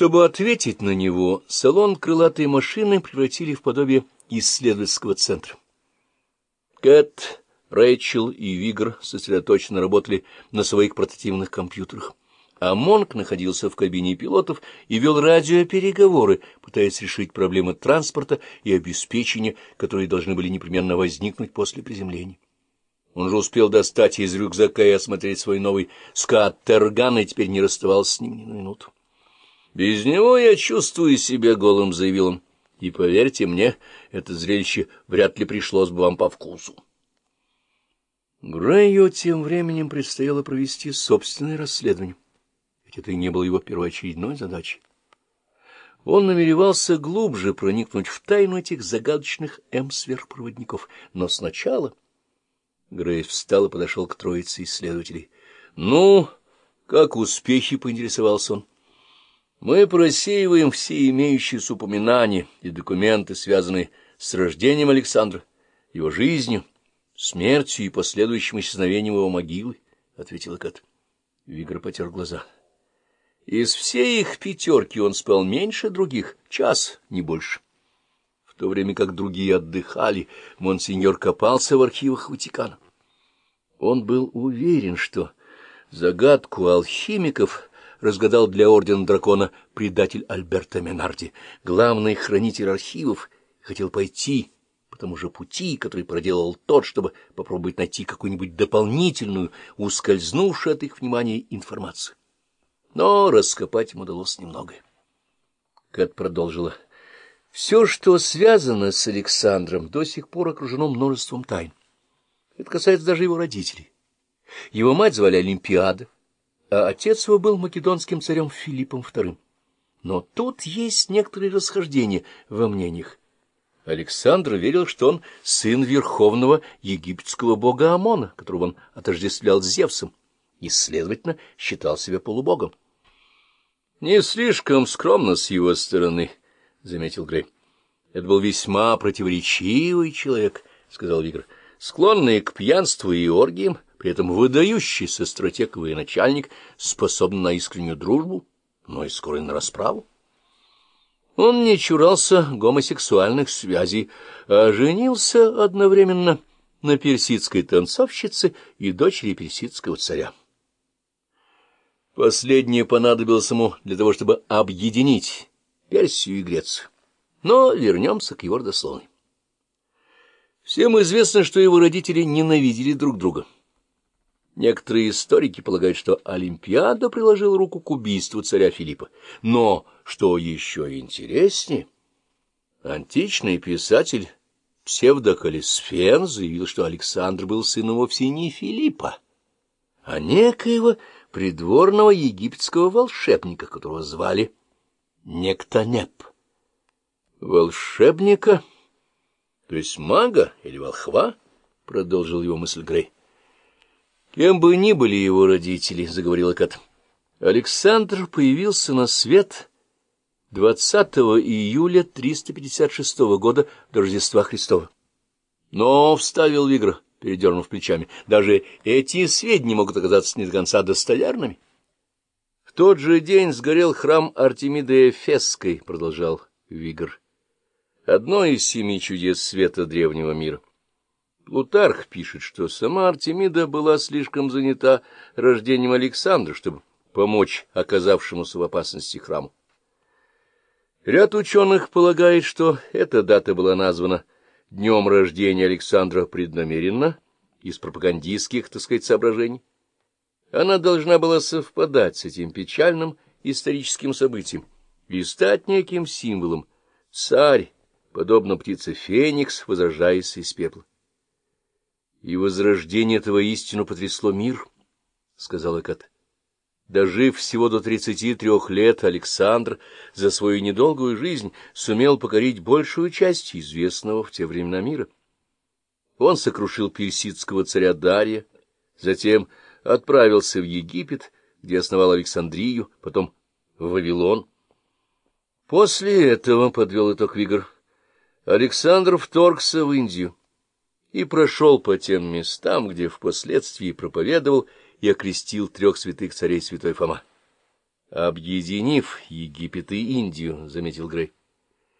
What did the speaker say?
Чтобы ответить на него, салон крылатой машины превратили в подобие исследовательского центра. Кэт, Рэйчел и Вигр сосредоточенно работали на своих портативных компьютерах, а Монк находился в кабине пилотов и вел радиопереговоры, пытаясь решить проблемы транспорта и обеспечения, которые должны были непременно возникнуть после приземления. Он же успел достать из рюкзака и осмотреть свой новый скаттерган, и теперь не расставался с ним ни на минуту. «Без него я чувствую себя голым», — заявил он. «И поверьте мне, это зрелище вряд ли пришлось бы вам по вкусу». Грею тем временем предстояло провести собственное расследование, ведь это и не было его первоочередной задачей. Он намеревался глубже проникнуть в тайну этих загадочных М-сверхпроводников, но сначала... Грей встал и подошел к троице исследователей. — Ну, как успехи? — поинтересовался он. Мы просеиваем все имеющиеся упоминания и документы, связанные с рождением Александра, его жизнью, смертью и последующим исчезновением его могилы, — ответила Кат. Вигр потер глаза. Из всей их пятерки он спал меньше других, час, не больше. В то время как другие отдыхали, монсеньор копался в архивах Ватикана. Он был уверен, что загадку алхимиков разгадал для Ордена Дракона предатель Альберто Менарди, главный хранитель архивов, хотел пойти по тому же пути, который проделал тот, чтобы попробовать найти какую-нибудь дополнительную, ускользнувшую от их внимания информацию. Но раскопать им удалось немногое. Кэт продолжила. Все, что связано с Александром, до сих пор окружено множеством тайн. Это касается даже его родителей. Его мать звали Олимпиада, а отец его был македонским царем Филиппом II. Но тут есть некоторые расхождения во мнениях. Александр верил, что он сын верховного египетского бога Амона, которого он отождествлял с Зевсом, и, следовательно, считал себя полубогом. — Не слишком скромно с его стороны, — заметил Грей. — Это был весьма противоречивый человек, — сказал Вигр, — склонный к пьянству и оргиям, — при этом выдающийся стратег и начальник, способный на искреннюю дружбу, но и скоро на расправу. Он не чурался гомосексуальных связей, а женился одновременно на персидской танцовщице и дочери персидского царя. Последнее понадобилось ему для того, чтобы объединить Персию и Грецию. Но вернемся к его родословной. Всем известно, что его родители ненавидели друг друга. Некоторые историки полагают, что Олимпиада приложила руку к убийству царя Филиппа. Но, что еще интереснее, античный писатель псевдокалисфен заявил, что Александр был сыном вовсе не Филиппа, а некоего придворного египетского волшебника, которого звали Нектонеп. «Волшебника? То есть мага или волхва?» — продолжил его мысль Грей. Кем бы ни были его родители, — заговорила Кат, — Александр появился на свет 20 июля 356 года до Рождества Христова. Но, — вставил Вигр, передернув плечами, — даже эти сведения могут оказаться не до конца достоверными. — В тот же день сгорел храм Артемиды Эфесской, — продолжал Вигр, — одно из семи чудес света древнего мира. Плутарх пишет, что сама Артемида была слишком занята рождением Александра, чтобы помочь оказавшемуся в опасности храму. Ряд ученых полагает, что эта дата была названа днем рождения Александра преднамеренно, из пропагандистских, так сказать, соображений. Она должна была совпадать с этим печальным историческим событием и стать неким символом. Царь, подобно птице Феникс, возрождается из пепла. И возрождение этого истину потрясло мир, — сказал Экат. Дожив всего до тридцати трех лет, Александр за свою недолгую жизнь сумел покорить большую часть известного в те времена мира. Он сокрушил персидского царя Дария, затем отправился в Египет, где основал Александрию, потом в Вавилон. После этого, — подвел итог Вигр, — Александр вторгся в Индию и прошел по тем местам, где впоследствии проповедовал и окрестил трех святых царей святой Фома. объединив Египет и Индию, — заметил Грей.